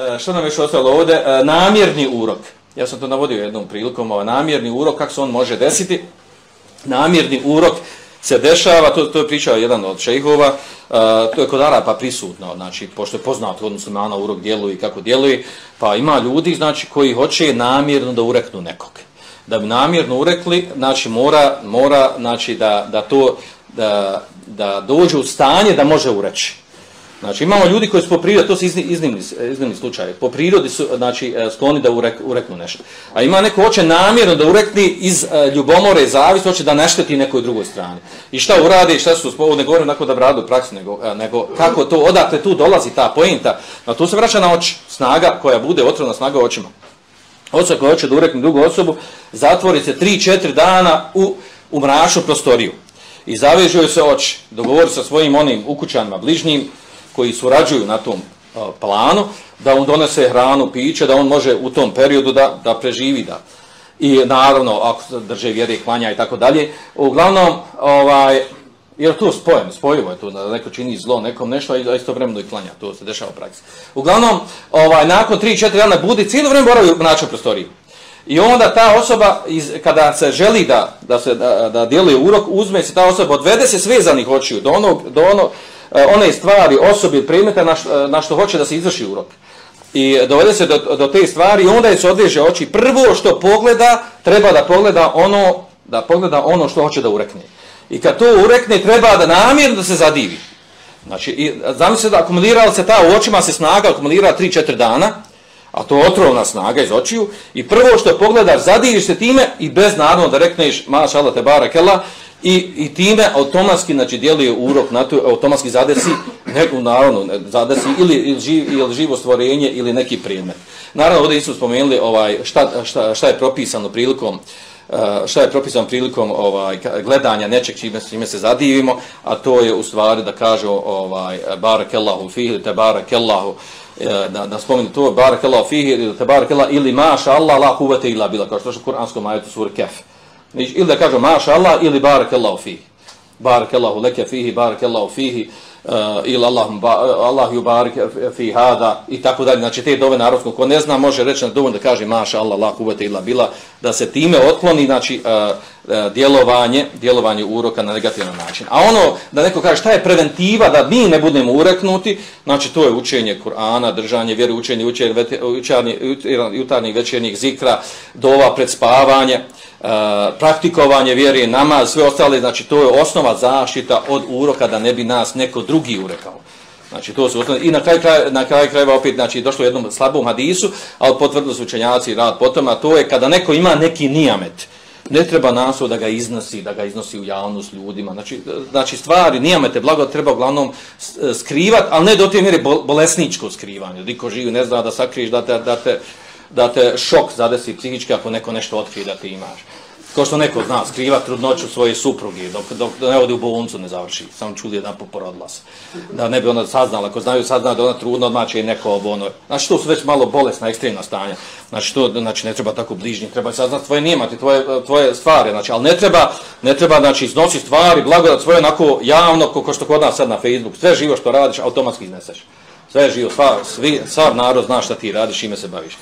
E, što nam je što ostalo ovdje? E, namjerni urok. Ja sam to navodio jednom prilikom, ovaj, namjerni urok, kako se on može desiti? Namjerni urok se dešava, to, to je pričao jedan od šejhova, uh, to je kod Arapa prisutno, znači, pošto je poznato od na ono urok djeluje i kako djeluje, pa ima ljudi, znači, koji hoće namjerno da ureknu nekog. Da bi namjerno urekli, znači, mora, mora znači, da, da to, da, da dođe u stanje da može ureći. Znači imamo ljudi koji su po prirodi, to su iznimni, iznimni slučaje, po prirodi su e, znači, e, skloni da urek, ureknu nešto. A ima neko hoće namjerno da urekni iz e, ljubomore ljubomore, zavis, hoće da nešteti nekoj drugoj strani. I šta uradi, šta su, ovo ne govorim onako da bradu praksu, nego, nego kako to, odakle tu dolazi ta pojenta, no tu se vraća na oči, snaga koja bude otrovna snaga očima. Osoba koja hoće da urekne drugu osobu, zatvori se 3-4 dana u, u mrašu prostoriju. I zavežuju se oči, dogovori sa svojim onim ukućanima, bližnjim, koji surađuju na tom planu, da on donese hranu, piće, da on može u tom periodu da, da preživi. Da. I naravno, ako se drže vjere, klanja i tako dalje. Uglavnom, ovaj, jer to spojem, spojivo je to, da neko čini zlo nekom nešto, a isto vremeno i klanja, to se dešava u praksi. Uglavnom, ovaj, nakon 3-4 dana budi, cijelo vreme boravi u načinu prostoriji. I onda ta osoba, iz, kada se želi da, da se da, da djeluje urok, uzme se ta osoba, odvede se svezanih očiju do onog, do onog, E, one stvari, osobi, predmeta na, što, e, na što hoće da se izvrši urok. I dovede se do, do te stvari i onda je se odveže oči. Prvo što pogleda, treba da pogleda ono, da pogleda ono što hoće da urekne. I kad to urekne, treba da namjerno da se zadivi. Znači, i, zamisli da akumulirala se ta u očima se snaga, akumulira 3-4 dana, a to je otrovna snaga iz očiju, i prvo što pogledaš, zadiviš se time i bez naravno da rekneš, maša Allah te barakela, I, i time automatski znači, djeluje urok na to, automatski zadesi, neku, naravno, zadesi ili, ili, živ, ili živo stvorenje ili neki predmet. Naravno, ovdje su spomenuli ovaj, šta, šta, šta je propisano prilikom eh, šta je propisano prilikom ovaj gledanja nečeg čime, čime se zadivimo, a to je u stvari da kaže ovaj barakallahu fihi te barakallahu eh, da da spomenu to barakallahu fihi te barakallahu ili maša Allah la kuvvete illa bila kao što je u kuranskom ajetu sure kaf ili da kažu maša Allah ili barakallahu fihi. Barakallahu leke fihi, barakallahu fihi, Eh, uh, ili Allah, eh, Allah yubarik fi hada i tako dalje. Znači te dove narodsko, ko ne zna, može reći na dovoljno da kaže maša Allah, la kuvete ila bila, da se time otkloni znači, uh, uh, djelovanje, djelovanje uroka na negativan način. A ono, da neko kaže šta je preventiva da mi ne budemo ureknuti, znači to je učenje Kur'ana, držanje vjere, učenje, učenje, učenje jutarnjih večernjih zikra, dova pred spavanje, Uh, praktikovanje vjere, namaz, sve ostale, znači to je osnova zaštita od uroka da ne bi nas neko drugi urekao. Znači to su osnovne. I na kraj, kraj, na kraj krajeva opet znači, došlo u jednom slabom hadisu, ali potvrdili su učenjaci rad potom, a to je kada neko ima neki nijamet, ne treba naslov da ga iznosi, da ga iznosi u javnost ljudima. Znači, znači stvari, nijamete, blago treba uglavnom skrivat, ali ne do te mjere bolesničko skrivanje. Diko živi, ne zna da sakriješ, da te, da te, da te šok zadesi psihički ako neko nešto otkrije da ti imaš. Kao što neko zna, skriva trudnoću svoje supruge, dok, dok ne ode u bolnicu ne završi. Samo čuli jedan poporodila se. Da ne bi ona saznala, ako znaju saznala da ona trudna, odmah će neko ono... Znači, to su već malo bolesna, ekstremna stanja. Znači, to znači, ne treba tako bližnji, treba saznati tvoje nijemati, tvoje, tvoje stvari. Znači, ali ne treba, ne treba znači, iznosi stvari, blagodat svoje onako javno, ko što kod nas sad na Facebook. Sve živo što radiš, automatski izneseš. Sve živo, sva, svi, sav narod zna šta ti radiš, ime se baviš.